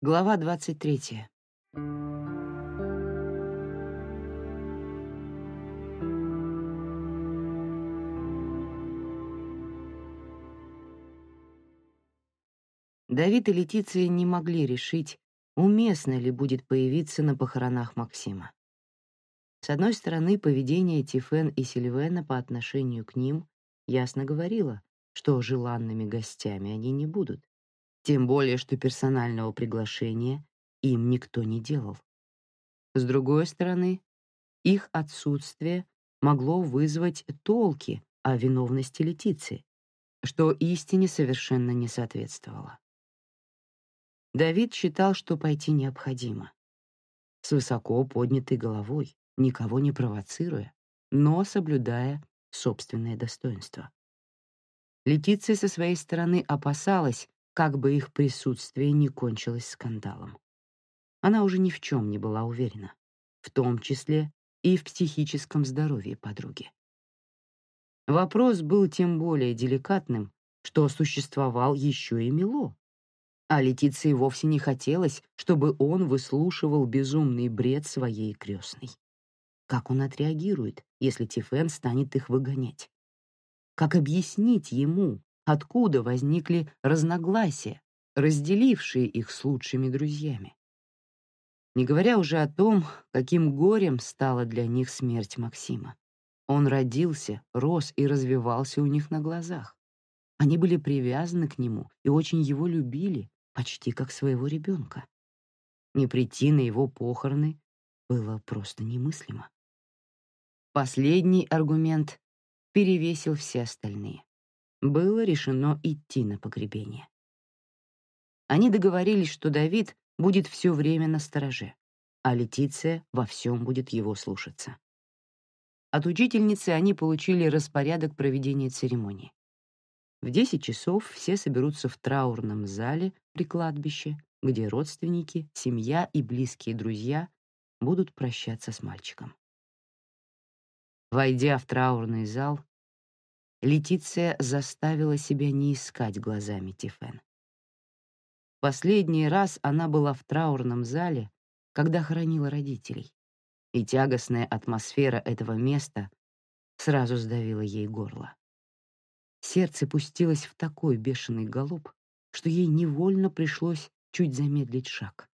Глава 23. Давид и Летиция не могли решить, уместно ли будет появиться на похоронах Максима. С одной стороны, поведение Тифен и Сильвена по отношению к ним ясно говорило, что желанными гостями они не будут. Тем более, что персонального приглашения им никто не делал. С другой стороны, их отсутствие могло вызвать толки о виновности Летиции, что истине совершенно не соответствовало. Давид считал, что пойти необходимо. С высоко поднятой головой, никого не провоцируя, но соблюдая собственное достоинство. Летиция со своей стороны опасалась, как бы их присутствие не кончилось скандалом. Она уже ни в чем не была уверена, в том числе и в психическом здоровье подруги. Вопрос был тем более деликатным, что существовал еще и Мило. А Летиции вовсе не хотелось, чтобы он выслушивал безумный бред своей крестной. Как он отреагирует, если Тифен станет их выгонять? Как объяснить ему, откуда возникли разногласия, разделившие их с лучшими друзьями. Не говоря уже о том, каким горем стала для них смерть Максима. Он родился, рос и развивался у них на глазах. Они были привязаны к нему и очень его любили, почти как своего ребенка. Не прийти на его похороны было просто немыслимо. Последний аргумент перевесил все остальные было решено идти на погребение. Они договорились, что Давид будет все время на стороже, а Летиция во всем будет его слушаться. От учительницы они получили распорядок проведения церемонии. В 10 часов все соберутся в траурном зале при кладбище, где родственники, семья и близкие друзья будут прощаться с мальчиком. Войдя в траурный зал, Летиция заставила себя не искать глазами Тифен. Последний раз она была в траурном зале, когда хоронила родителей, и тягостная атмосфера этого места сразу сдавила ей горло. Сердце пустилось в такой бешеный галоп, что ей невольно пришлось чуть замедлить шаг.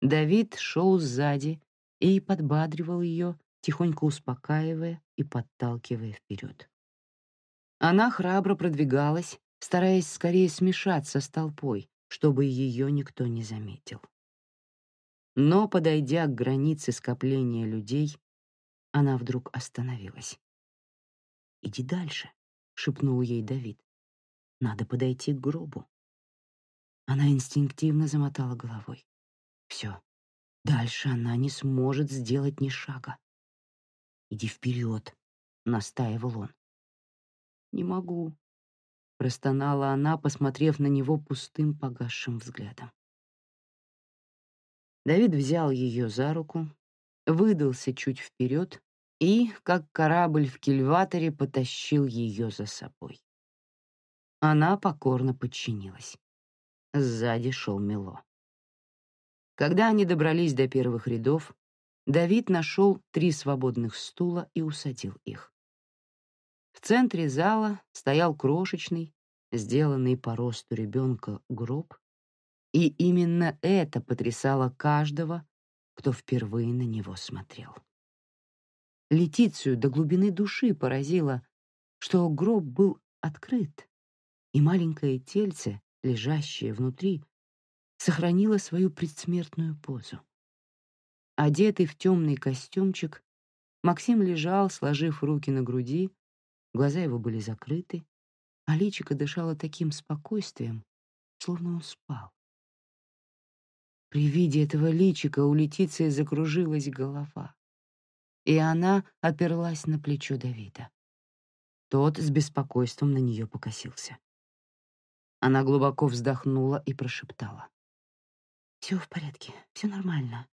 Давид шел сзади и подбадривал ее, тихонько успокаивая и подталкивая вперед. Она храбро продвигалась, стараясь скорее смешаться с толпой, чтобы ее никто не заметил. Но, подойдя к границе скопления людей, она вдруг остановилась. «Иди дальше», — шепнул ей Давид. «Надо подойти к гробу». Она инстинктивно замотала головой. «Все, дальше она не сможет сделать ни шага». «Иди вперед», — настаивал он. «Не могу», — простонала она, посмотрев на него пустым погасшим взглядом. Давид взял ее за руку, выдался чуть вперед и, как корабль в кильваторе, потащил ее за собой. Она покорно подчинилась. Сзади шел Мело. Когда они добрались до первых рядов, Давид нашел три свободных стула и усадил их. В центре зала стоял крошечный, сделанный по росту ребенка гроб, и именно это потрясало каждого, кто впервые на него смотрел. Летицию до глубины души поразило, что гроб был открыт, и маленькое тельце, лежащее внутри, сохранило свою предсмертную позу. Одетый в темный костюмчик, Максим лежал, сложив руки на груди, Глаза его были закрыты, а личико дышало таким спокойствием, словно он спал. При виде этого личика у Летиции закружилась голова, и она оперлась на плечо Давида. Тот с беспокойством на нее покосился. Она глубоко вздохнула и прошептала. «Все в порядке, все нормально.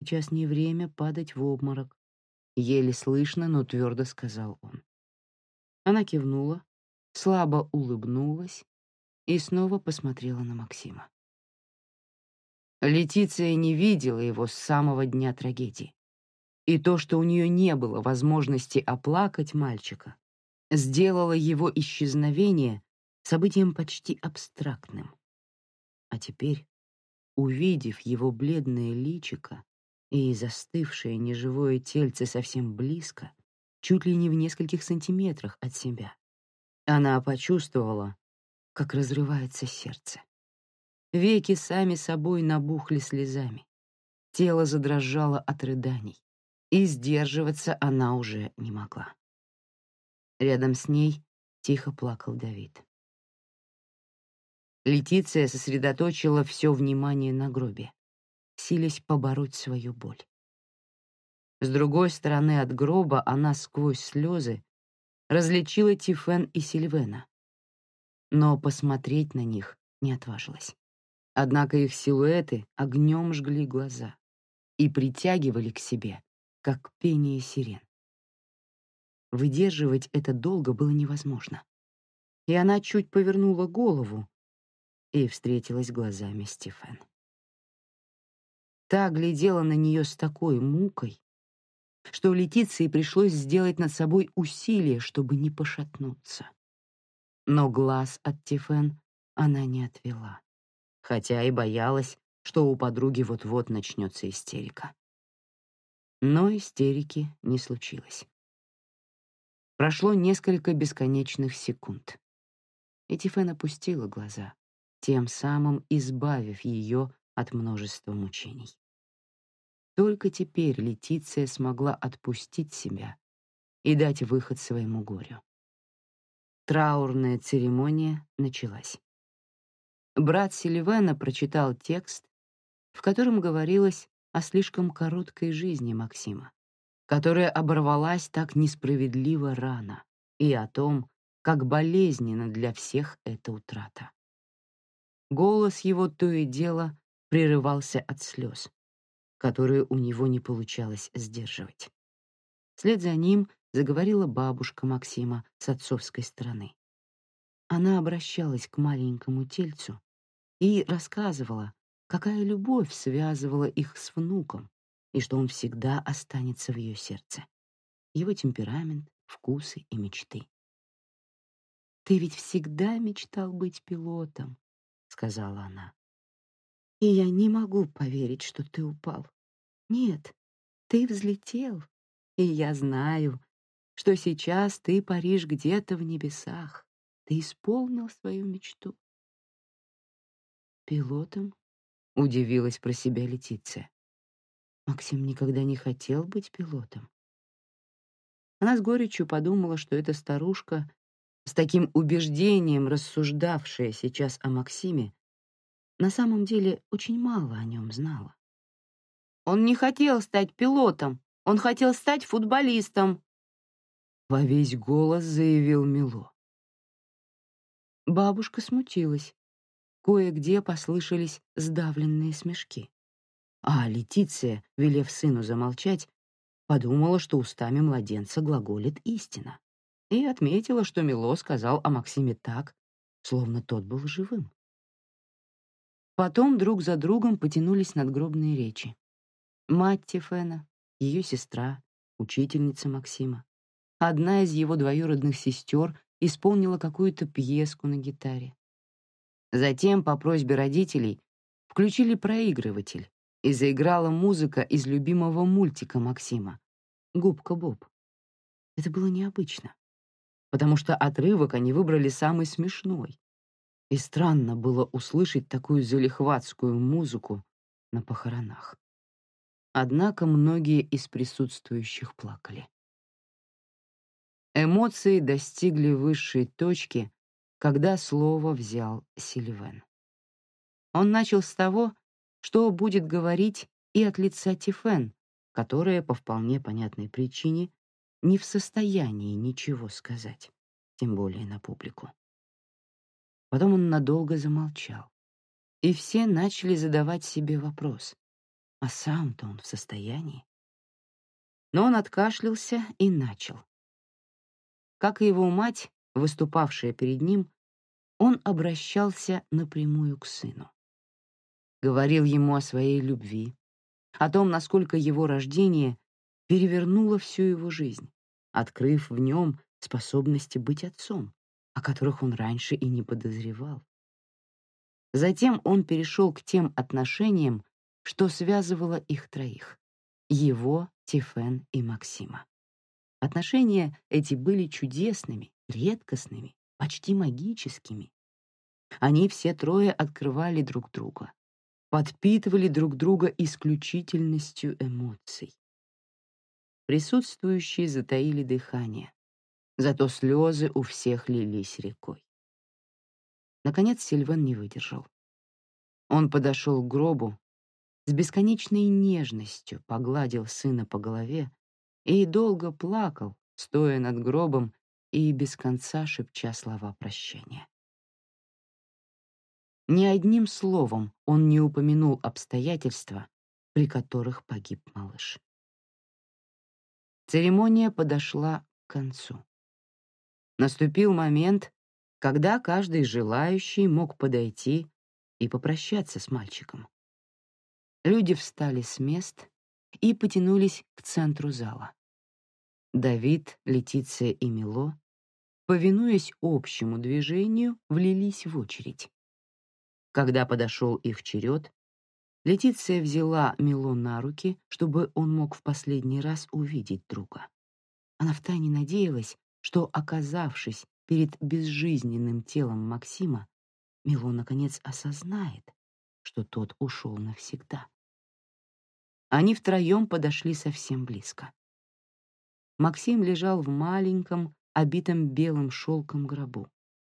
Сейчас не время падать в обморок. Еле слышно, но твердо сказал он. Она кивнула, слабо улыбнулась и снова посмотрела на Максима. Летиция не видела его с самого дня трагедии. И то, что у нее не было возможности оплакать мальчика, сделало его исчезновение событием почти абстрактным. А теперь, увидев его бледное личико и застывшее неживое тельце совсем близко, чуть ли не в нескольких сантиметрах от себя, она почувствовала, как разрывается сердце. Веки сами собой набухли слезами. Тело задрожало от рыданий, и сдерживаться она уже не могла. Рядом с ней тихо плакал Давид. Летиция сосредоточила все внимание на гробе, силясь побороть свою боль. С другой стороны от гроба она сквозь слезы различила Тифен и Сильвена, но посмотреть на них не отважилась. Однако их силуэты огнем жгли глаза и притягивали к себе, как пение сирен. Выдерживать это долго было невозможно. И она чуть повернула голову и встретилась глазами Стефан. Та глядела на нее с такой мукой, что Летиции пришлось сделать над собой усилие, чтобы не пошатнуться. Но глаз от Тифен она не отвела хотя и боялась, что у подруги вот-вот начнется истерика. Но истерики не случилось. Прошло несколько бесконечных секунд. И Тифен опустила глаза, тем самым избавив ее от множества мучений. Только теперь Летиция смогла отпустить себя и дать выход своему горю. Траурная церемония началась брат Сильвена прочитал текст, в котором говорилось о слишком короткой жизни Максима, которая оборвалась так несправедливо рано, и о том, как болезненно для всех эта утрата. Голос его то и дело прерывался от слез, которые у него не получалось сдерживать. Вслед за ним заговорила бабушка Максима с отцовской стороны. Она обращалась к маленькому тельцу и рассказывала, какая любовь связывала их с внуком и что он всегда останется в ее сердце. Его темперамент, вкусы и мечты. «Ты ведь всегда мечтал быть пилотом», — сказала она. «И я не могу поверить, что ты упал. Нет, ты взлетел, и я знаю, что сейчас ты паришь где-то в небесах. Ты исполнил свою мечту. Пилотом? Удивилась про себя Летиция. Максим никогда не хотел быть пилотом. Она с горечью подумала, что эта старушка, с таким убеждением рассуждавшая сейчас о Максиме, на самом деле очень мало о нем знала. «Он не хотел стать пилотом, он хотел стать футболистом», — во весь голос заявил Мило. Бабушка смутилась. Кое-где послышались сдавленные смешки. А Летиция, велев сыну замолчать, подумала, что устами младенца глаголит истина, и отметила, что Мило сказал о Максиме так, словно тот был живым. Потом друг за другом потянулись надгробные речи. Мать Тифена, ее сестра, учительница Максима. Одна из его двоюродных сестер исполнила какую-то пьеску на гитаре. Затем, по просьбе родителей, включили проигрыватель, и заиграла музыка из любимого мультика Максима «Губка Боб». Это было необычно, потому что отрывок они выбрали самый смешной. И странно было услышать такую залихватскую музыку на похоронах. Однако многие из присутствующих плакали. Эмоции достигли высшей точки, когда слово взял Сильвен. Он начал с того, что будет говорить и от лица Тифен, которая по вполне понятной причине не в состоянии ничего сказать, тем более на публику. Потом он надолго замолчал, и все начали задавать себе вопрос, а сам-то он в состоянии? Но он откашлялся и начал. Как и его мать, выступавшая перед ним, он обращался напрямую к сыну. Говорил ему о своей любви, о том, насколько его рождение перевернуло всю его жизнь, открыв в нем способности быть отцом, о которых он раньше и не подозревал. Затем он перешел к тем отношениям, что связывало их троих — его, Тифен и Максима. Отношения эти были чудесными, редкостными, почти магическими. Они все трое открывали друг друга, подпитывали друг друга исключительностью эмоций. Присутствующие затаили дыхание, зато слезы у всех лились рекой. Наконец Сильван не выдержал. Он подошел к гробу, с бесконечной нежностью погладил сына по голове и долго плакал, стоя над гробом и без конца шепча слова прощания. Ни одним словом он не упомянул обстоятельства, при которых погиб малыш. Церемония подошла к концу. Наступил момент, когда каждый желающий мог подойти и попрощаться с мальчиком. Люди встали с мест и потянулись к центру зала. Давид, Летиция и Мило повинуясь общему движению, влились в очередь. Когда подошел их черед, Летиция взяла Мило на руки, чтобы он мог в последний раз увидеть друга. Она втайне надеялась, что, оказавшись перед безжизненным телом Максима, Мило наконец осознает, что тот ушел навсегда. Они втроем подошли совсем близко. Максим лежал в маленьком, обитом белым шелком гробу.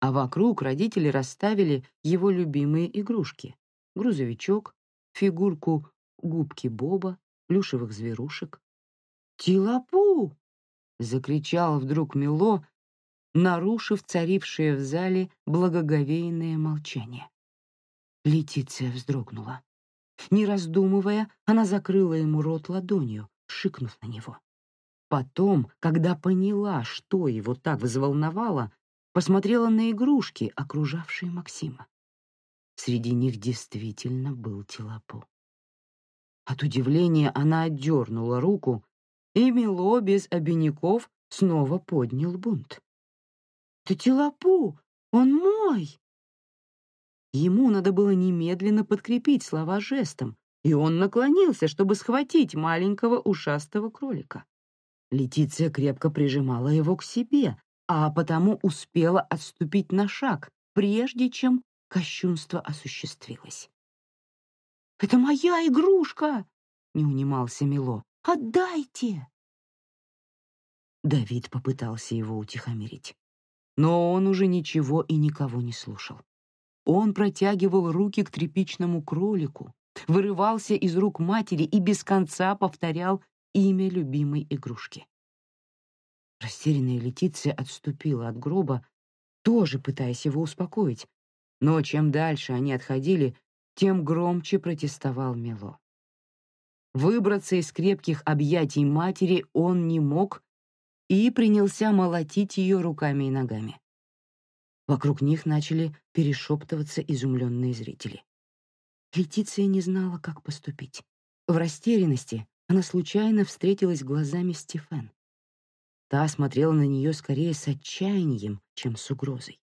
А вокруг родители расставили его любимые игрушки — грузовичок, фигурку губки Боба, плюшевых зверушек. «Тилапу!» — закричал вдруг Мило, нарушив царившее в зале благоговейное молчание. Летиция вздрогнула. Не раздумывая, она закрыла ему рот ладонью, шикнув на него. Потом, когда поняла, что его так взволновало, посмотрела на игрушки, окружавшие Максима. Среди них действительно был Телопо. От удивления она отдернула руку, и Мило без обиняков снова поднял бунт. «Ты Телопу! Он мой!» Ему надо было немедленно подкрепить слова жестом, и он наклонился, чтобы схватить маленького ушастого кролика. Летиция крепко прижимала его к себе, а потому успела отступить на шаг, прежде чем кощунство осуществилось. «Это моя игрушка!» — не унимался Мило. «Отдайте!» Давид попытался его утихомирить. Но он уже ничего и никого не слушал. Он протягивал руки к тряпичному кролику, вырывался из рук матери и без конца повторял имя любимой игрушки. Растерянная Летиция отступила от гроба, тоже пытаясь его успокоить, но чем дальше они отходили, тем громче протестовал Мело. Выбраться из крепких объятий матери он не мог и принялся молотить ее руками и ногами. Вокруг них начали перешептываться изумленные зрители. Летиция не знала, как поступить. В растерянности она случайно встретилась глазами Стефен. Та смотрела на нее скорее с отчаянием, чем с угрозой.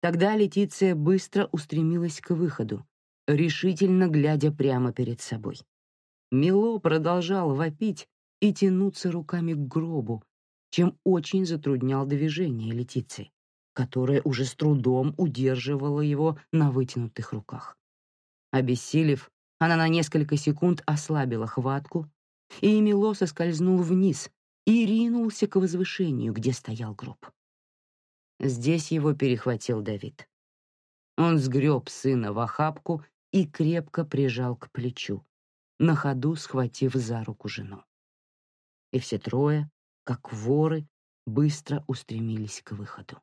Тогда Летиция быстро устремилась к выходу, решительно глядя прямо перед собой. Мило продолжал вопить и тянуться руками к гробу, чем очень затруднял движение Летиции, которая уже с трудом удерживала его на вытянутых руках. Обессилев, она на несколько секунд ослабила хватку, и Мило соскользнул вниз и ринулся к возвышению, где стоял гроб. Здесь его перехватил Давид. Он сгреб сына в охапку и крепко прижал к плечу, на ходу схватив за руку жену. И все трое, как воры, быстро устремились к выходу.